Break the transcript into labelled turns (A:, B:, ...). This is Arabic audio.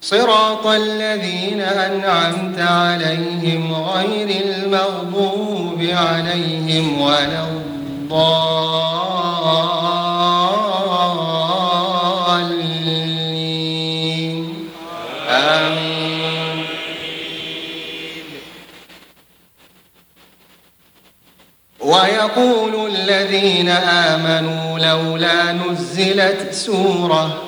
A: صراط الذين أنعمت عليهم غير المغضوب عليهم ولا الضالين. آمين. ويقول الذين آمنوا لولا نزلت سورة